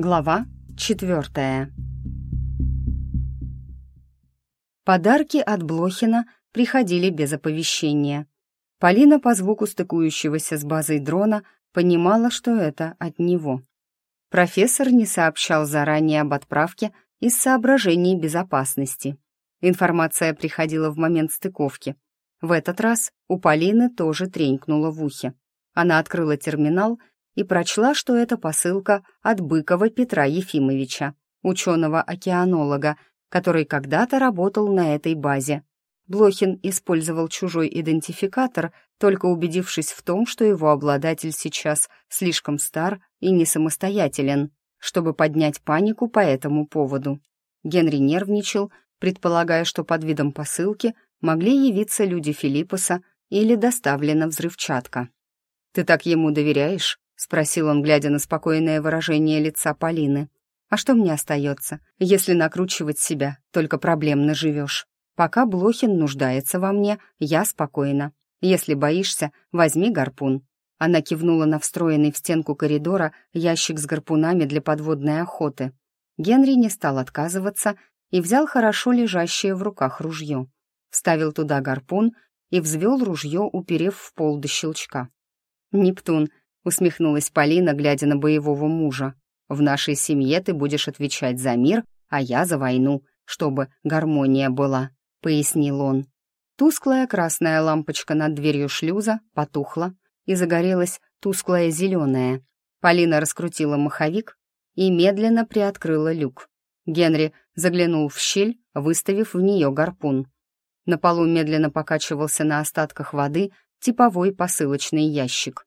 Глава четвертая. Подарки от Блохина приходили без оповещения. Полина по звуку стыкующегося с базой дрона понимала, что это от него. Профессор не сообщал заранее об отправке из соображений безопасности. Информация приходила в момент стыковки. В этот раз у Полины тоже тренькнуло в ухе. Она открыла терминал и прочла, что это посылка от Быкова Петра Ефимовича, ученого-океанолога, который когда-то работал на этой базе. Блохин использовал чужой идентификатор, только убедившись в том, что его обладатель сейчас слишком стар и не самостоятелен, чтобы поднять панику по этому поводу. Генри нервничал, предполагая, что под видом посылки могли явиться люди Филиппоса или доставлена взрывчатка. «Ты так ему доверяешь?» — спросил он, глядя на спокойное выражение лица Полины. «А что мне остается, если накручивать себя, только проблемно живешь? Пока Блохин нуждается во мне, я спокойна. Если боишься, возьми гарпун». Она кивнула на встроенный в стенку коридора ящик с гарпунами для подводной охоты. Генри не стал отказываться и взял хорошо лежащее в руках ружье. Вставил туда гарпун и взвел ружье, уперев в пол до щелчка. «Нептун», усмехнулась Полина, глядя на боевого мужа. «В нашей семье ты будешь отвечать за мир, а я за войну, чтобы гармония была», — пояснил он. Тусклая красная лампочка над дверью шлюза потухла, и загорелась тусклая зеленая. Полина раскрутила маховик и медленно приоткрыла люк. Генри заглянул в щель, выставив в нее гарпун. На полу медленно покачивался на остатках воды типовой посылочный ящик.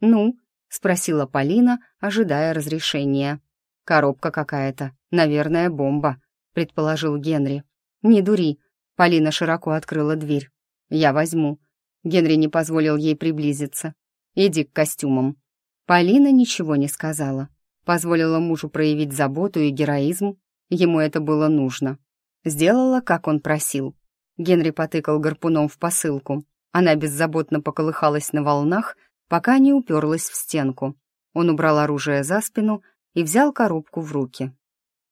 «Ну?» — спросила Полина, ожидая разрешения. «Коробка какая-то, наверное, бомба», — предположил Генри. «Не дури», — Полина широко открыла дверь. «Я возьму». Генри не позволил ей приблизиться. «Иди к костюмам». Полина ничего не сказала. Позволила мужу проявить заботу и героизм. Ему это было нужно. Сделала, как он просил. Генри потыкал гарпуном в посылку. Она беззаботно поколыхалась на волнах, пока не уперлась в стенку. Он убрал оружие за спину и взял коробку в руки.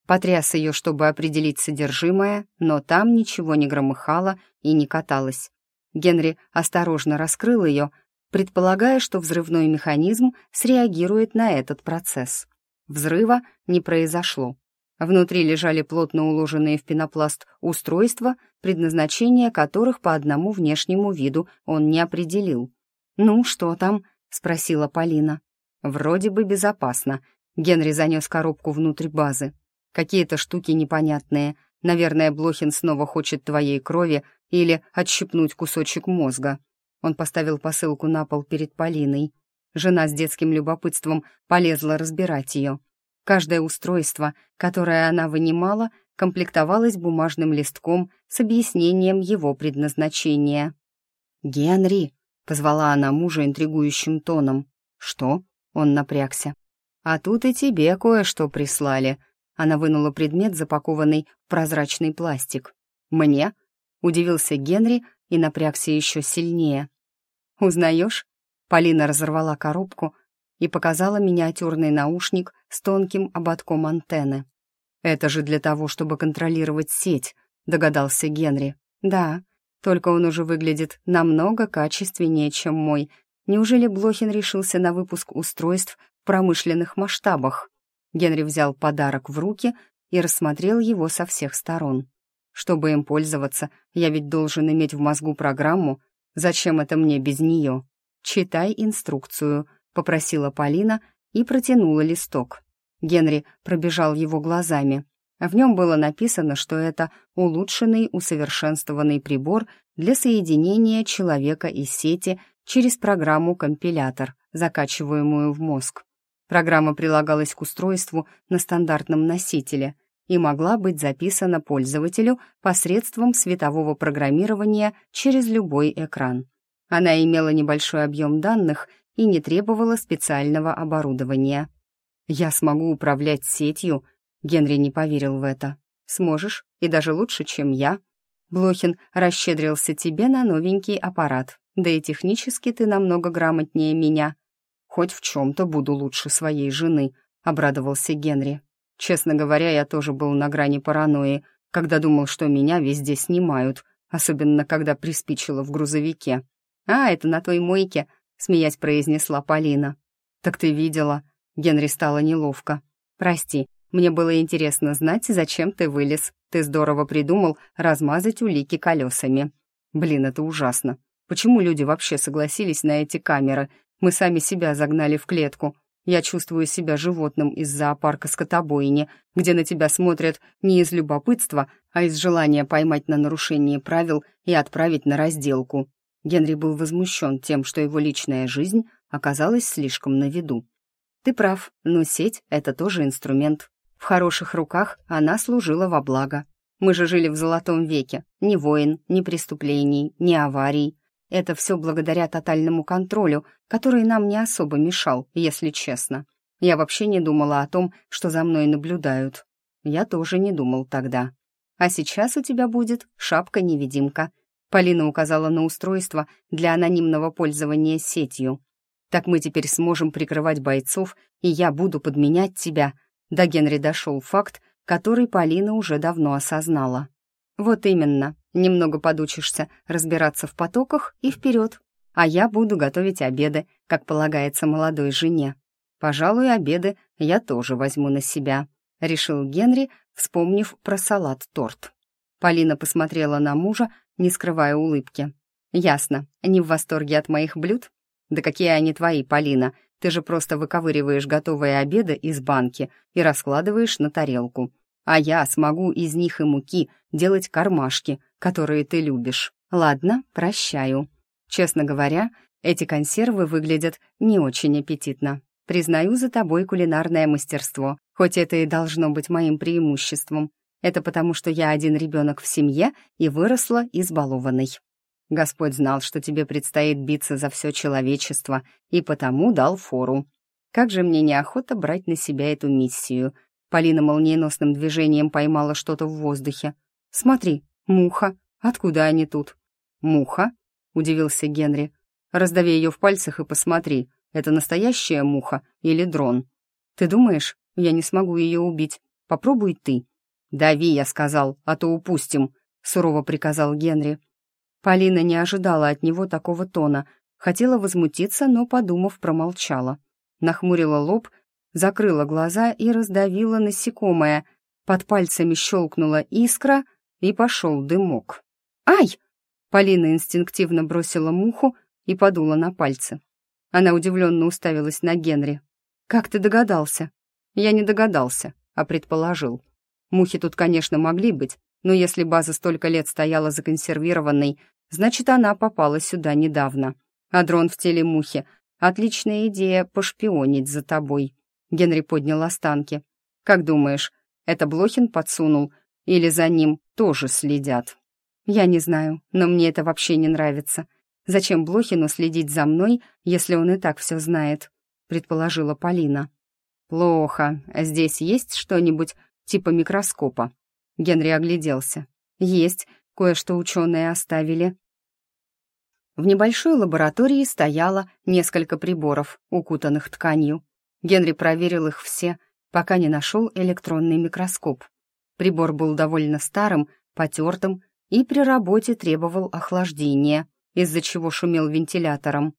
Потряс ее, чтобы определить содержимое, но там ничего не громыхало и не каталось. Генри осторожно раскрыл ее, предполагая, что взрывной механизм среагирует на этот процесс. Взрыва не произошло. Внутри лежали плотно уложенные в пенопласт устройства, предназначение которых по одному внешнему виду он не определил. «Ну, что там?» — спросила Полина. «Вроде бы безопасно». Генри занес коробку внутрь базы. «Какие-то штуки непонятные. Наверное, Блохин снова хочет твоей крови или отщипнуть кусочек мозга». Он поставил посылку на пол перед Полиной. Жена с детским любопытством полезла разбирать ее. Каждое устройство, которое она вынимала, комплектовалось бумажным листком с объяснением его предназначения. «Генри!» Позвала она мужа интригующим тоном. «Что?» Он напрягся. «А тут и тебе кое-что прислали». Она вынула предмет, запакованный в прозрачный пластик. «Мне?» — удивился Генри и напрягся еще сильнее. «Узнаешь?» Полина разорвала коробку и показала миниатюрный наушник с тонким ободком антенны. «Это же для того, чтобы контролировать сеть», — догадался Генри. «Да, только он уже выглядит намного качественнее, чем мой. Неужели Блохин решился на выпуск устройств в промышленных масштабах? Генри взял подарок в руки и рассмотрел его со всех сторон. Чтобы им пользоваться, я ведь должен иметь в мозгу программу. Зачем это мне без нее? Читай инструкцию, попросила Полина и протянула листок. Генри пробежал его глазами. В нем было написано, что это улучшенный, усовершенствованный прибор для соединения человека и сети через программу-компилятор, закачиваемую в мозг. Программа прилагалась к устройству на стандартном носителе и могла быть записана пользователю посредством светового программирования через любой экран. Она имела небольшой объем данных и не требовала специального оборудования. «Я смогу управлять сетью», Генри не поверил в это. «Сможешь, и даже лучше, чем я. Блохин расщедрился тебе на новенький аппарат, да и технически ты намного грамотнее меня. Хоть в чем-то буду лучше своей жены», — обрадовался Генри. «Честно говоря, я тоже был на грани паранойи, когда думал, что меня везде снимают, особенно когда приспичило в грузовике. «А, это на той мойке», — смеясь произнесла Полина. «Так ты видела?» Генри стало неловко. «Прости, мне было интересно знать, зачем ты вылез. Ты здорово придумал размазать улики колесами. Блин, это ужасно. Почему люди вообще согласились на эти камеры? Мы сами себя загнали в клетку. Я чувствую себя животным из зоопарка скотобойни, где на тебя смотрят не из любопытства, а из желания поймать на нарушение правил и отправить на разделку. Генри был возмущен тем, что его личная жизнь оказалась слишком на виду. Ты прав, но сеть — это тоже инструмент. В хороших руках она служила во благо. Мы же жили в золотом веке. Ни войн, ни преступлений, ни аварий. Это все благодаря тотальному контролю, который нам не особо мешал, если честно. Я вообще не думала о том, что за мной наблюдают. Я тоже не думал тогда. А сейчас у тебя будет шапка-невидимка. Полина указала на устройство для анонимного пользования сетью. Так мы теперь сможем прикрывать бойцов, и я буду подменять тебя. До Генри дошел факт, который Полина уже давно осознала. Вот именно, Немного подучишься разбираться в потоках и вперед. А я буду готовить обеды, как полагается молодой жене. Пожалуй, обеды я тоже возьму на себя», — решил Генри, вспомнив про салат-торт. Полина посмотрела на мужа, не скрывая улыбки. «Ясно, не в восторге от моих блюд? Да какие они твои, Полина? Ты же просто выковыриваешь готовые обеды из банки и раскладываешь на тарелку а я смогу из них и муки делать кармашки, которые ты любишь. Ладно, прощаю. Честно говоря, эти консервы выглядят не очень аппетитно. Признаю за тобой кулинарное мастерство, хоть это и должно быть моим преимуществом. Это потому, что я один ребенок в семье и выросла избалованной. Господь знал, что тебе предстоит биться за все человечество, и потому дал фору. Как же мне неохота брать на себя эту миссию — Полина молниеносным движением поймала что-то в воздухе. «Смотри, муха. Откуда они тут?» «Муха?» — удивился Генри. «Раздави ее в пальцах и посмотри, это настоящая муха или дрон?» «Ты думаешь, я не смогу ее убить? Попробуй ты». «Дави, я сказал, а то упустим», — сурово приказал Генри. Полина не ожидала от него такого тона, хотела возмутиться, но, подумав, промолчала. Нахмурила лоб закрыла глаза и раздавила насекомое. Под пальцами щелкнула искра, и пошел дымок. «Ай!» Полина инстинктивно бросила муху и подула на пальцы. Она удивленно уставилась на Генри. «Как ты догадался?» «Я не догадался, а предположил. Мухи тут, конечно, могли быть, но если база столько лет стояла законсервированной, значит, она попала сюда недавно. А дрон в теле мухи — отличная идея пошпионить за тобой. Генри поднял останки. «Как думаешь, это Блохин подсунул? Или за ним тоже следят?» «Я не знаю, но мне это вообще не нравится. Зачем Блохину следить за мной, если он и так все знает?» предположила Полина. «Плохо. Здесь есть что-нибудь типа микроскопа?» Генри огляделся. «Есть. Кое-что ученые оставили». В небольшой лаборатории стояло несколько приборов, укутанных тканью. Генри проверил их все, пока не нашел электронный микроскоп. Прибор был довольно старым, потертым и при работе требовал охлаждения, из-за чего шумел вентилятором.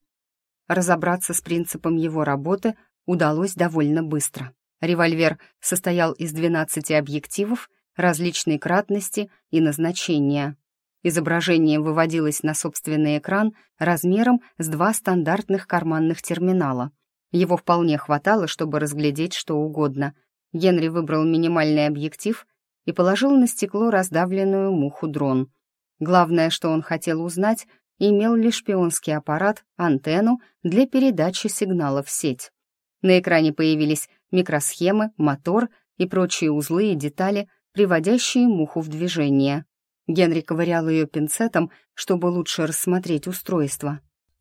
Разобраться с принципом его работы удалось довольно быстро. Револьвер состоял из 12 объективов различной кратности и назначения. Изображение выводилось на собственный экран размером с два стандартных карманных терминала — его вполне хватало, чтобы разглядеть что угодно. Генри выбрал минимальный объектив и положил на стекло раздавленную муху-дрон. Главное, что он хотел узнать, имел ли шпионский аппарат антенну для передачи сигнала в сеть. На экране появились микросхемы, мотор и прочие узлы и детали, приводящие муху в движение. Генри ковырял ее пинцетом, чтобы лучше рассмотреть устройство.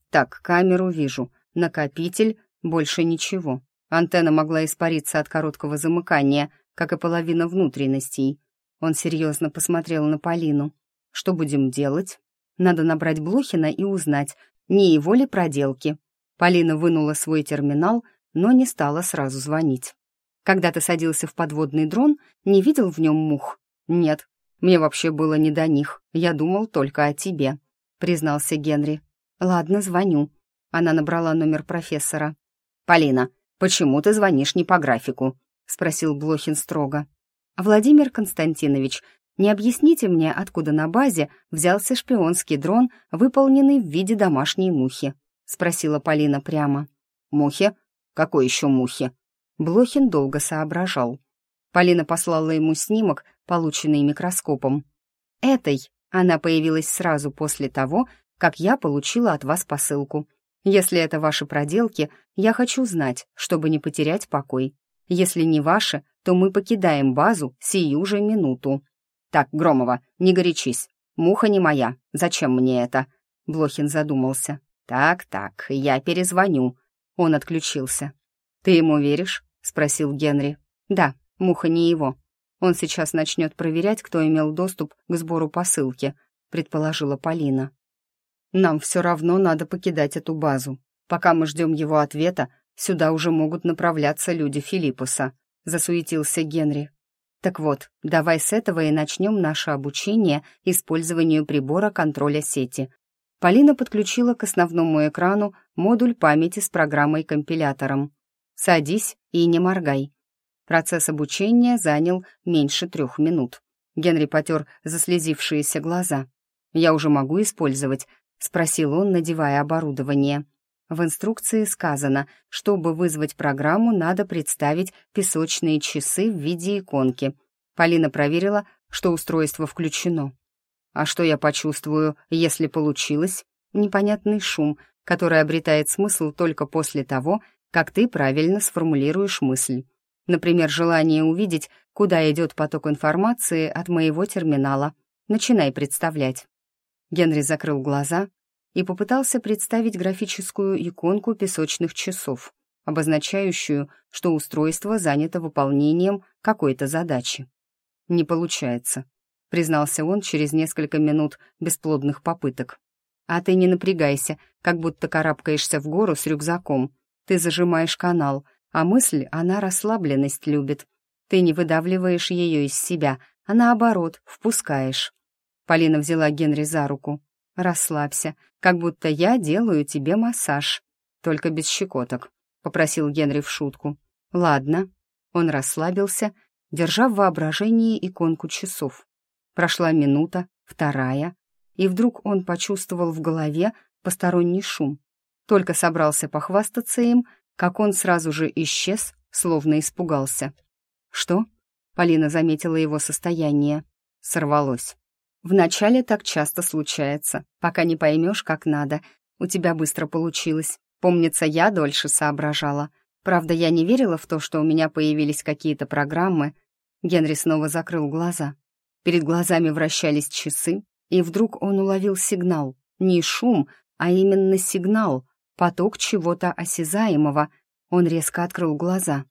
«Так, камеру вижу, накопитель, больше ничего. Антенна могла испариться от короткого замыкания, как и половина внутренностей. Он серьезно посмотрел на Полину. «Что будем делать?» «Надо набрать Блохина и узнать, не его ли проделки». Полина вынула свой терминал, но не стала сразу звонить. Когда ты садился в подводный дрон, не видел в нем мух? Нет, мне вообще было не до них. Я думал только о тебе», — признался Генри. «Ладно, звоню». Она набрала номер профессора. «Полина, почему ты звонишь не по графику?» — спросил Блохин строго. «Владимир Константинович, не объясните мне, откуда на базе взялся шпионский дрон, выполненный в виде домашней мухи?» — спросила Полина прямо. «Мухи? Какой еще мухи?» Блохин долго соображал. Полина послала ему снимок, полученный микроскопом. «Этой она появилась сразу после того, как я получила от вас посылку. Если это ваши проделки, я хочу знать, чтобы не потерять покой. Если не ваши, то мы покидаем базу сию же минуту». «Так, Громова, не горячись. Муха не моя. Зачем мне это?» Блохин задумался. «Так-так, я перезвоню». Он отключился. «Ты ему веришь?» — спросил Генри. «Да, муха не его. Он сейчас начнет проверять, кто имел доступ к сбору посылки», — предположила Полина. «Нам все равно надо покидать эту базу. Пока мы ждем его ответа, сюда уже могут направляться люди Филиппуса», — засуетился Генри. «Так вот, давай с этого и начнем наше обучение использованию прибора контроля сети». Полина подключила к основному экрану модуль памяти с программой-компилятором. «Садись и не моргай». Процесс обучения занял меньше трех минут. Генри потер заслезившиеся глаза. «Я уже могу использовать?» — спросил он, надевая оборудование. В инструкции сказано, чтобы вызвать программу, надо представить песочные часы в виде иконки. Полина проверила, что устройство включено. А что я почувствую, если получилось? Непонятный шум, который обретает смысл только после того, как ты правильно сформулируешь мысль. Например, желание увидеть, куда идет поток информации от моего терминала. Начинай представлять. Генри закрыл глаза и попытался представить графическую иконку песочных часов, обозначающую, что устройство занято выполнением какой-то задачи. «Не получается», — признался он через несколько минут бесплодных попыток. «А ты не напрягайся, как будто карабкаешься в гору с рюкзаком. Ты зажимаешь канал, а мысль, она расслабленность любит. Ты не выдавливаешь ее из себя, а наоборот, впускаешь. Полина взяла Генри за руку. «Расслабься, как будто я делаю тебе массаж. Только без щекоток», — попросил Генри в шутку. «Ладно». Он расслабился, держа в воображении иконку часов. Прошла минута, вторая, и вдруг он почувствовал в голове посторонний шум. Только собрался похвастаться им, как он сразу же исчез, словно испугался. «Что?» — Полина заметила его состояние. Сорвалось. «Вначале так часто случается, пока не поймешь, как надо. У тебя быстро получилось. Помнится, я дольше соображала. Правда, я не верила в то, что у меня появились какие-то программы». Генри снова закрыл глаза. Перед глазами вращались часы, и вдруг он уловил сигнал. Не шум, а именно сигнал, поток чего-то осязаемого. Он резко открыл глаза.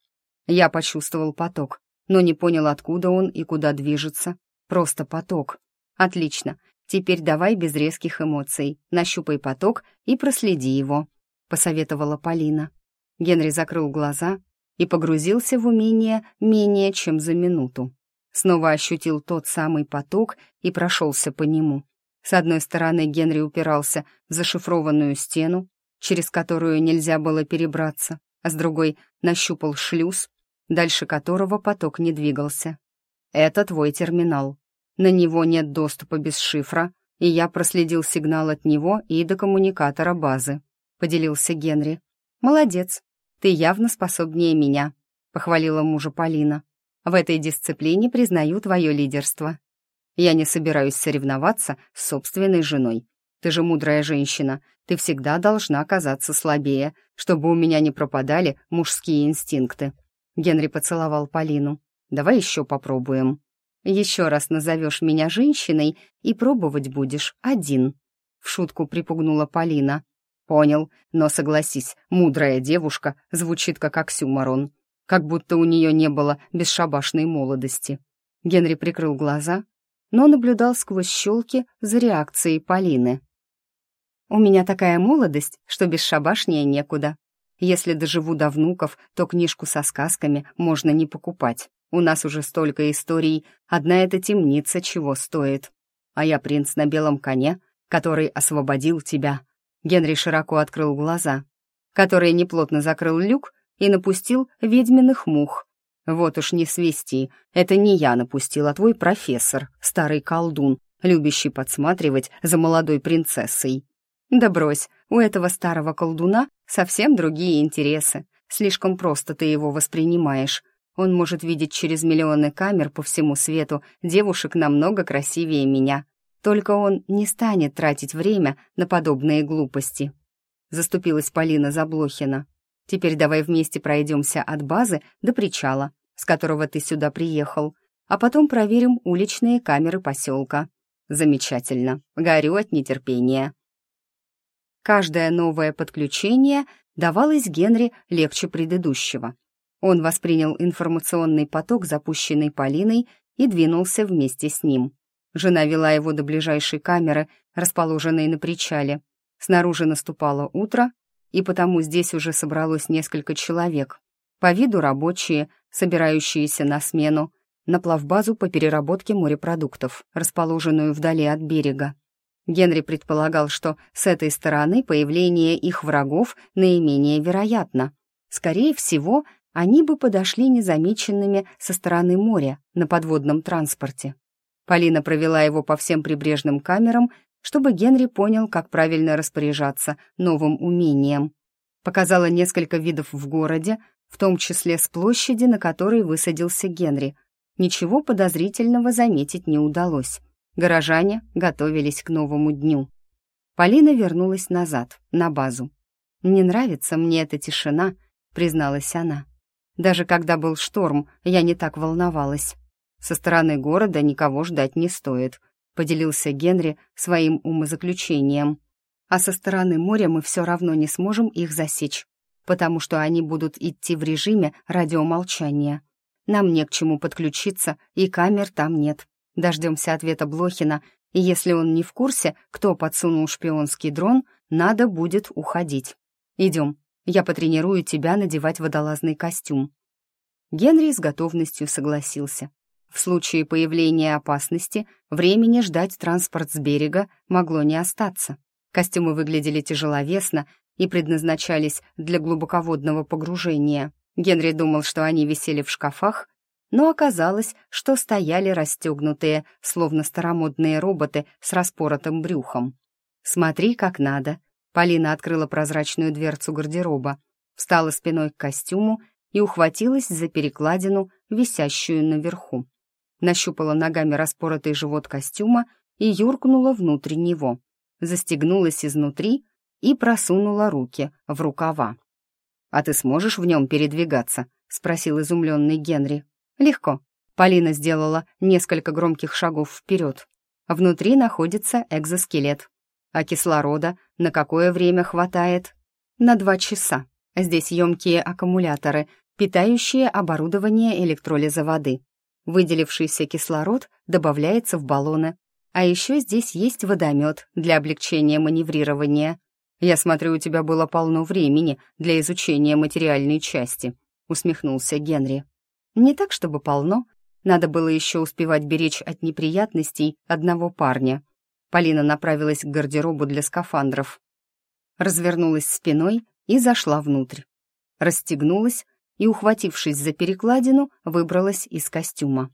Я почувствовал поток, но не понял, откуда он и куда движется. Просто поток. Отлично. Теперь давай без резких эмоций. Нащупай поток и проследи его, посоветовала Полина. Генри закрыл глаза и погрузился в умение менее чем за минуту. Снова ощутил тот самый поток и прошелся по нему. С одной стороны Генри упирался в зашифрованную стену, через которую нельзя было перебраться, а с другой нащупал шлюз, дальше которого поток не двигался. «Это твой терминал. На него нет доступа без шифра, и я проследил сигнал от него и до коммуникатора базы», — поделился Генри. «Молодец, ты явно способнее меня», — похвалила мужа Полина. «В этой дисциплине признаю твое лидерство». «Я не собираюсь соревноваться с собственной женой. Ты же мудрая женщина, ты всегда должна казаться слабее, чтобы у меня не пропадали мужские инстинкты». Генри поцеловал Полину. «Давай еще попробуем». «Еще раз назовешь меня женщиной и пробовать будешь один», — в шутку припугнула Полина. «Понял, но согласись, мудрая девушка звучит как оксюмарон, как будто у нее не было бесшабашной молодости». Генри прикрыл глаза, но наблюдал сквозь щелки за реакцией Полины. У меня такая молодость, что бесшабашнее некуда. Если доживу до внуков, то книжку со сказками можно не покупать. У нас уже столько историй, одна эта темница чего стоит. А я принц на белом коне, который освободил тебя». Генри широко открыл глаза, который неплотно закрыл люк и напустил ведьминых мух. «Вот уж не свести, это не я напустил, а твой профессор, старый колдун, любящий подсматривать за молодой принцессой». «Да брось, у этого старого колдуна совсем другие интересы. Слишком просто ты его воспринимаешь. Он может видеть через миллионы камер по всему свету девушек намного красивее меня. Только он не станет тратить время на подобные глупости. Заступилась Полина Заблохина. Теперь давай вместе пройдемся от базы до причала, с которого ты сюда приехал, а потом проверим уличные камеры поселка. Замечательно. Горю от нетерпения. Каждое новое подключение давалось Генри легче предыдущего. Он воспринял информационный поток, запущенный Полиной, и двинулся вместе с ним. Жена вела его до ближайшей камеры, расположенной на причале. Снаружи наступало утро, и потому здесь уже собралось несколько человек. По виду рабочие, собирающиеся на смену, на плавбазу по переработке морепродуктов, расположенную вдали от берега. Генри предполагал, что с этой стороны появление их врагов наименее вероятно. Скорее всего, они бы подошли незамеченными со стороны моря на подводном транспорте. Полина провела его по всем прибрежным камерам, чтобы Генри понял, как правильно распоряжаться новым умением. Показала несколько видов в городе, в том числе с площади, на которой высадился Генри. Ничего подозрительного заметить не удалось. Горожане готовились к новому дню. Полина вернулась назад, на базу. «Не нравится мне эта тишина», — призналась она. «Даже когда был шторм, я не так волновалась. Со стороны города никого ждать не стоит», — поделился Генри своим умозаключением. «А со стороны моря мы все равно не сможем их засечь, потому что они будут идти в режиме радиомолчания. Нам не к чему подключиться, и камер там нет. Дождемся ответа Блохина, и если он не в курсе, кто подсунул шпионский дрон, надо будет уходить. Идем, я потренирую тебя надевать водолазный костюм». Генри с готовностью согласился. В случае появления опасности времени ждать транспорт с берега могло не остаться. Костюмы выглядели тяжеловесно и предназначались для глубоководного погружения. Генри думал, что они висели в шкафах, но оказалось, что стояли расстегнутые, словно старомодные роботы с распоротым брюхом. «Смотри, как надо». Полина открыла прозрачную дверцу гардероба, встала спиной к костюму и ухватилась за перекладину, висящую наверху нащупала ногами распоротый живот костюма и юркнула внутрь него, застегнулась изнутри и просунула руки в рукава. «А ты сможешь в нем передвигаться?» — спросил изумленный Генри. «Легко». Полина сделала несколько громких шагов вперед. Внутри находится экзоскелет. А кислорода на какое время хватает? На два часа. Здесь емкие аккумуляторы, питающие оборудование электролиза воды. Выделившийся кислород добавляется в баллоны. А еще здесь есть водомет для облегчения маневрирования. Я смотрю, у тебя было полно времени для изучения материальной части, усмехнулся Генри. Не так, чтобы полно. Надо было еще успевать беречь от неприятностей одного парня. Полина направилась к гардеробу для скафандров. Развернулась спиной и зашла внутрь. Расстегнулась и, ухватившись за перекладину, выбралась из костюма.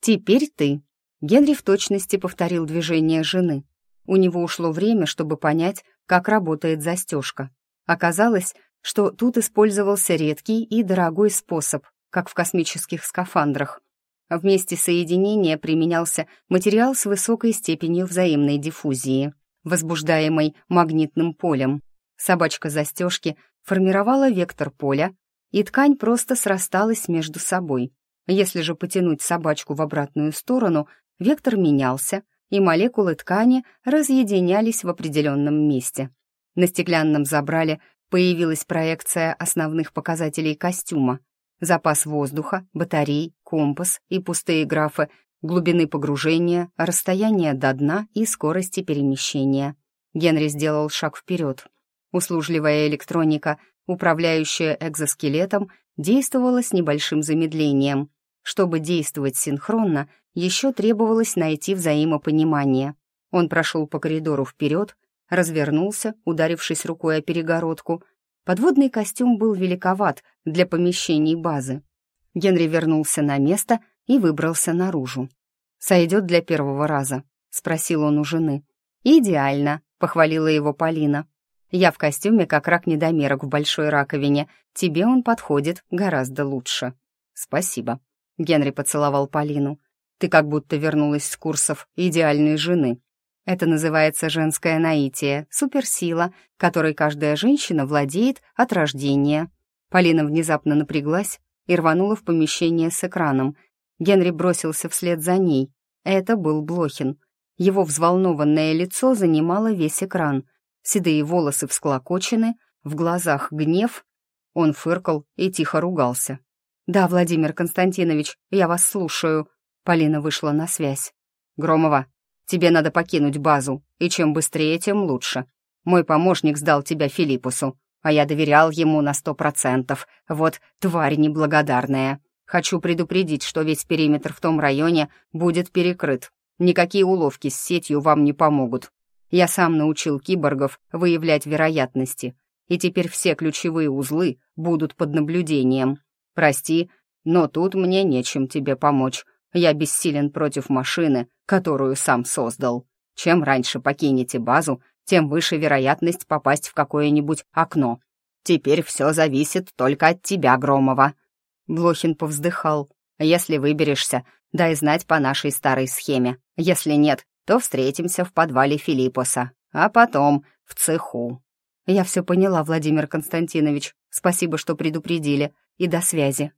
«Теперь ты». Генри в точности повторил движение жены. У него ушло время, чтобы понять, как работает застежка. Оказалось, что тут использовался редкий и дорогой способ, как в космических скафандрах. В месте соединения применялся материал с высокой степенью взаимной диффузии, возбуждаемой магнитным полем. Собачка застежки формировала вектор поля, и ткань просто срасталась между собой. Если же потянуть собачку в обратную сторону, вектор менялся, и молекулы ткани разъединялись в определенном месте. На стеклянном забрале появилась проекция основных показателей костюма. Запас воздуха, батарей, компас и пустые графы глубины погружения, расстояние до дна и скорости перемещения. Генри сделал шаг вперед. Услужливая электроника управляющая экзоскелетом, действовала с небольшим замедлением. Чтобы действовать синхронно, еще требовалось найти взаимопонимание. Он прошел по коридору вперед, развернулся, ударившись рукой о перегородку. Подводный костюм был великоват для помещений базы. Генри вернулся на место и выбрался наружу. «Сойдет для первого раза?» — спросил он у жены. «Идеально», — похвалила его Полина. «Я в костюме как рак-недомерок в большой раковине. Тебе он подходит гораздо лучше». «Спасибо», — Генри поцеловал Полину. «Ты как будто вернулась с курсов идеальной жены». Это называется женское наитие, суперсила, которой каждая женщина владеет от рождения. Полина внезапно напряглась и рванула в помещение с экраном. Генри бросился вслед за ней. Это был Блохин. Его взволнованное лицо занимало весь экран. Седые волосы всклокочены, в глазах гнев. Он фыркал и тихо ругался. «Да, Владимир Константинович, я вас слушаю». Полина вышла на связь. «Громова, Тебе надо покинуть базу, и чем быстрее, тем лучше. Мой помощник сдал тебя Филиппусу, а я доверял ему на сто процентов. Вот тварь неблагодарная. Хочу предупредить, что весь периметр в том районе будет перекрыт. Никакие уловки с сетью вам не помогут. Я сам научил киборгов выявлять вероятности, и теперь все ключевые узлы будут под наблюдением. Прости, но тут мне нечем тебе помочь. Я бессилен против машины, которую сам создал. Чем раньше покинете базу, тем выше вероятность попасть в какое-нибудь окно. Теперь все зависит только от тебя, Громова». Блохин повздыхал. «Если выберешься, дай знать по нашей старой схеме. Если нет, то встретимся в подвале Филиппоса, а потом в цеху». «Я все поняла, Владимир Константинович. Спасибо, что предупредили. И до связи».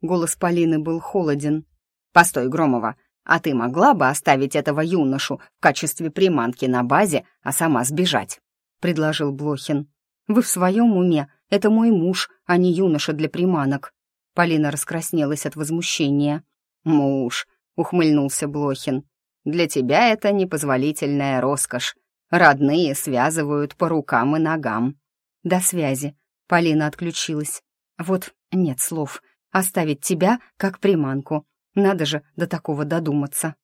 Голос Полины был холоден, «Постой, Громова, а ты могла бы оставить этого юношу в качестве приманки на базе, а сама сбежать?» — предложил Блохин. «Вы в своем уме? Это мой муж, а не юноша для приманок». Полина раскраснелась от возмущения. «Муж», — ухмыльнулся Блохин. «Для тебя это непозволительная роскошь. Родные связывают по рукам и ногам». «До связи». Полина отключилась. «Вот нет слов. Оставить тебя как приманку. Надо же до такого додуматься.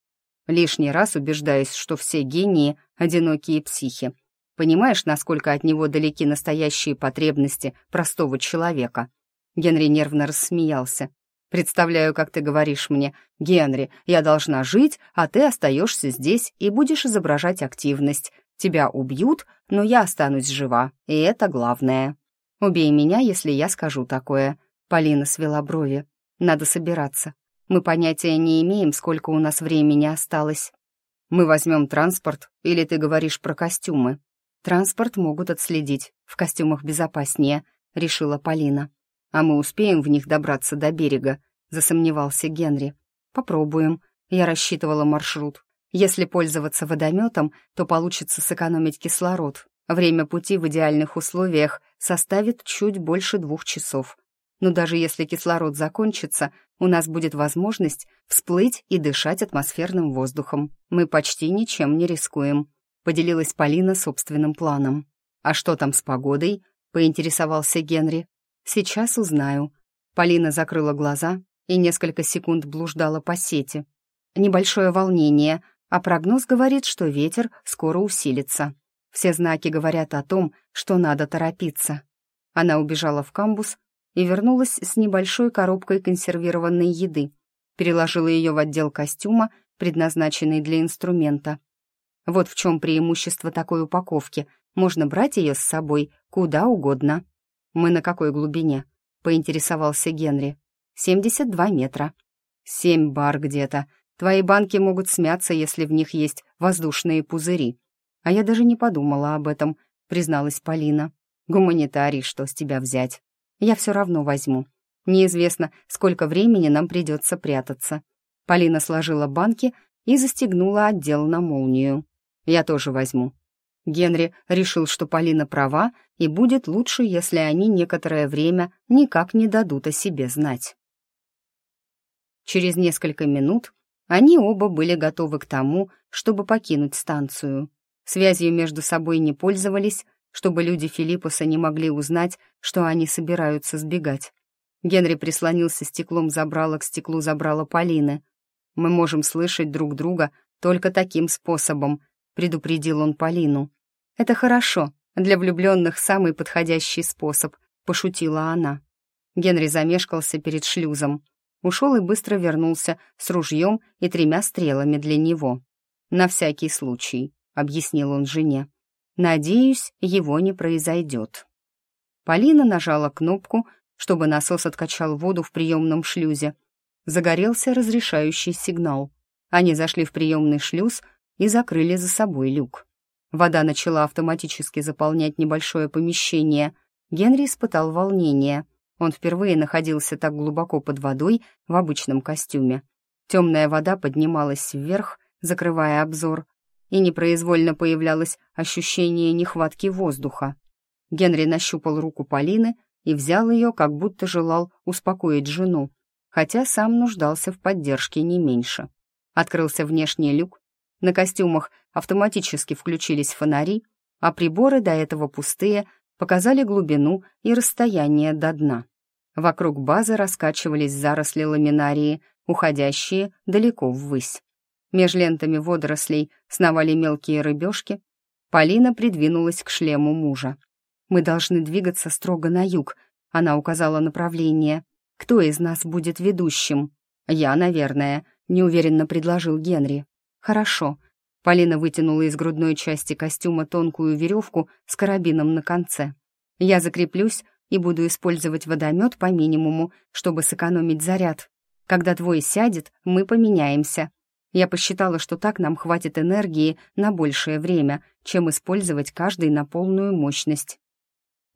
Лишний раз убеждаюсь, что все гении — одинокие психи. Понимаешь, насколько от него далеки настоящие потребности простого человека?» Генри нервно рассмеялся. «Представляю, как ты говоришь мне, Генри, я должна жить, а ты остаешься здесь и будешь изображать активность. Тебя убьют, но я останусь жива, и это главное. Убей меня, если я скажу такое». Полина свела брови. «Надо собираться. Мы понятия не имеем, сколько у нас времени осталось. Мы возьмем транспорт, или ты говоришь про костюмы? Транспорт могут отследить, в костюмах безопаснее, решила Полина. А мы успеем в них добраться до берега, засомневался Генри. Попробуем. Я рассчитывала маршрут. Если пользоваться водометом, то получится сэкономить кислород. Время пути в идеальных условиях составит чуть больше двух часов. Но даже если кислород закончится, у нас будет возможность всплыть и дышать атмосферным воздухом. Мы почти ничем не рискуем», — поделилась Полина собственным планом. «А что там с погодой?» — поинтересовался Генри. «Сейчас узнаю». Полина закрыла глаза и несколько секунд блуждала по сети. Небольшое волнение, а прогноз говорит, что ветер скоро усилится. Все знаки говорят о том, что надо торопиться. Она убежала в камбус, и вернулась с небольшой коробкой консервированной еды. Переложила ее в отдел костюма, предназначенный для инструмента. Вот в чем преимущество такой упаковки. Можно брать ее с собой куда угодно. «Мы на какой глубине?» — поинтересовался Генри. «Семьдесят два метра». «Семь бар где-то. Твои банки могут смяться, если в них есть воздушные пузыри». «А я даже не подумала об этом», — призналась Полина. «Гуманитарий, что с тебя взять?» Я все равно возьму. Неизвестно, сколько времени нам придется прятаться. Полина сложила банки и застегнула отдел на молнию. Я тоже возьму. Генри решил, что Полина права, и будет лучше, если они некоторое время никак не дадут о себе знать. Через несколько минут они оба были готовы к тому, чтобы покинуть станцию. Связью между собой не пользовались, чтобы люди Филиппуса не могли узнать, что они собираются сбегать. Генри прислонился стеклом забрала к стеклу забрала Полины. «Мы можем слышать друг друга только таким способом», — предупредил он Полину. «Это хорошо. Для влюбленных самый подходящий способ», — пошутила она. Генри замешкался перед шлюзом. Ушел и быстро вернулся с ружьем и тремя стрелами для него. «На всякий случай», — объяснил он жене. «Надеюсь, его не произойдет». Полина нажала кнопку, чтобы насос откачал воду в приемном шлюзе. Загорелся разрешающий сигнал. Они зашли в приемный шлюз и закрыли за собой люк. Вода начала автоматически заполнять небольшое помещение. Генри испытал волнение. Он впервые находился так глубоко под водой в обычном костюме. Темная вода поднималась вверх, закрывая обзор, и непроизвольно появлялось ощущение нехватки воздуха. Генри нащупал руку Полины и взял ее, как будто желал успокоить жену, хотя сам нуждался в поддержке не меньше. Открылся внешний люк, на костюмах автоматически включились фонари, а приборы, до этого пустые, показали глубину и расстояние до дна. Вокруг базы раскачивались заросли ламинарии, уходящие далеко ввысь. Меж лентами водорослей сновали мелкие рыбешки. Полина придвинулась к шлему мужа. «Мы должны двигаться строго на юг», — она указала направление. «Кто из нас будет ведущим?» «Я, наверное», — неуверенно предложил Генри. «Хорошо». Полина вытянула из грудной части костюма тонкую веревку с карабином на конце. «Я закреплюсь и буду использовать водомет по минимуму, чтобы сэкономить заряд. Когда твой сядет, мы поменяемся. Я посчитала, что так нам хватит энергии на большее время, чем использовать каждый на полную мощность.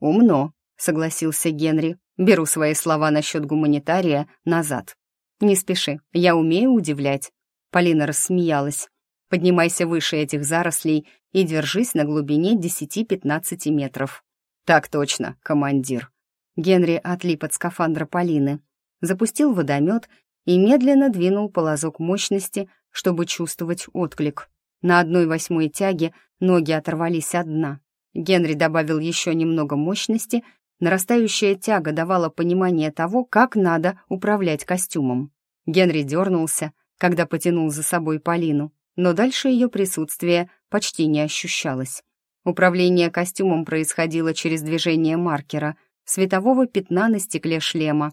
«Умно», — согласился Генри. «Беру свои слова насчет гуманитария назад». «Не спеши, я умею удивлять». Полина рассмеялась. «Поднимайся выше этих зарослей и держись на глубине 10-15 метров». «Так точно, командир». Генри отлип от скафандра Полины, запустил водомет и медленно двинул полозок мощности, чтобы чувствовать отклик. На одной восьмой тяге ноги оторвались от дна. Генри добавил еще немного мощности, нарастающая тяга давала понимание того, как надо управлять костюмом. Генри дернулся, когда потянул за собой Полину, но дальше ее присутствие почти не ощущалось. Управление костюмом происходило через движение маркера, светового пятна на стекле шлема.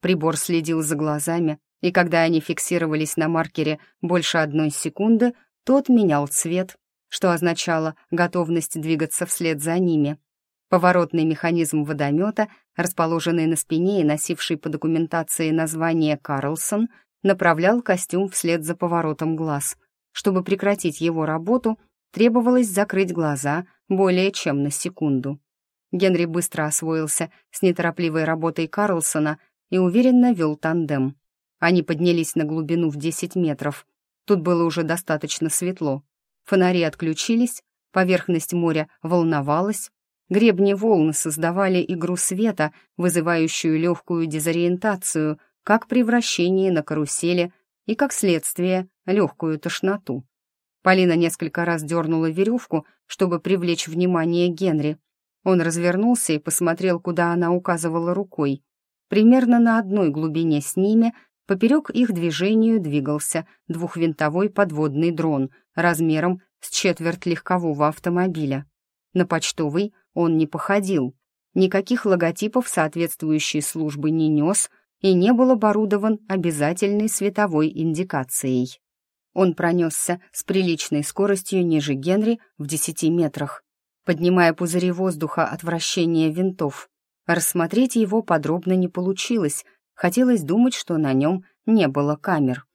Прибор следил за глазами, и когда они фиксировались на маркере больше одной секунды, тот менял цвет, что означало готовность двигаться вслед за ними. Поворотный механизм водомета, расположенный на спине и носивший по документации название «Карлсон», направлял костюм вслед за поворотом глаз. Чтобы прекратить его работу, требовалось закрыть глаза более чем на секунду. Генри быстро освоился с неторопливой работой Карлсона и уверенно вел тандем. Они поднялись на глубину в 10 метров. Тут было уже достаточно светло. Фонари отключились, поверхность моря волновалась, гребни волн создавали игру света, вызывающую легкую дезориентацию, как при вращении на карусели и, как следствие, легкую тошноту. Полина несколько раз дернула веревку, чтобы привлечь внимание Генри. Он развернулся и посмотрел, куда она указывала рукой. Примерно на одной глубине с ними — Поперек их движению двигался двухвинтовой подводный дрон размером с четверть легкового автомобиля. На почтовый он не походил. Никаких логотипов соответствующей службы не нес и не был оборудован обязательной световой индикацией. Он пронесся с приличной скоростью ниже Генри в десяти метрах, поднимая пузыри воздуха от вращения винтов. Рассмотреть его подробно не получилось — Хотелось думать, что на нем не было камер.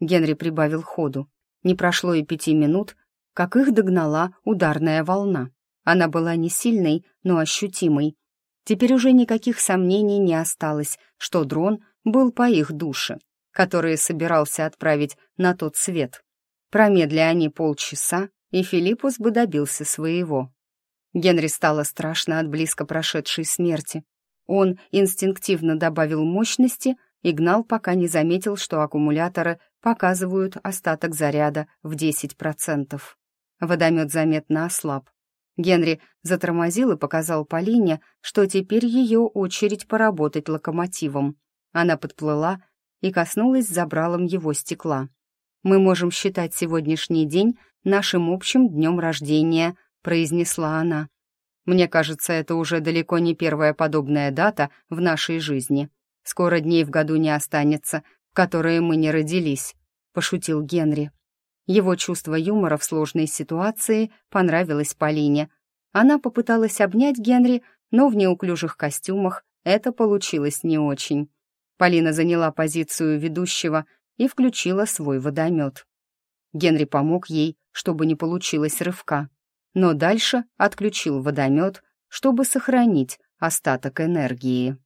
Генри прибавил ходу. Не прошло и пяти минут, как их догнала ударная волна. Она была не сильной, но ощутимой. Теперь уже никаких сомнений не осталось, что дрон был по их душе, которые собирался отправить на тот свет. Промедли они полчаса, и Филиппус бы добился своего. Генри стало страшно от близко прошедшей смерти. Он инстинктивно добавил мощности и гнал, пока не заметил, что аккумуляторы показывают остаток заряда в 10%. Водомет заметно ослаб. Генри затормозил и показал Полине, что теперь ее очередь поработать локомотивом. Она подплыла и коснулась забралом его стекла. «Мы можем считать сегодняшний день нашим общим днем рождения», — произнесла она. «Мне кажется, это уже далеко не первая подобная дата в нашей жизни. Скоро дней в году не останется, в которые мы не родились», — пошутил Генри. Его чувство юмора в сложной ситуации понравилось Полине. Она попыталась обнять Генри, но в неуклюжих костюмах это получилось не очень. Полина заняла позицию ведущего и включила свой водомет. Генри помог ей, чтобы не получилось рывка, но дальше отключил водомет, чтобы сохранить остаток энергии.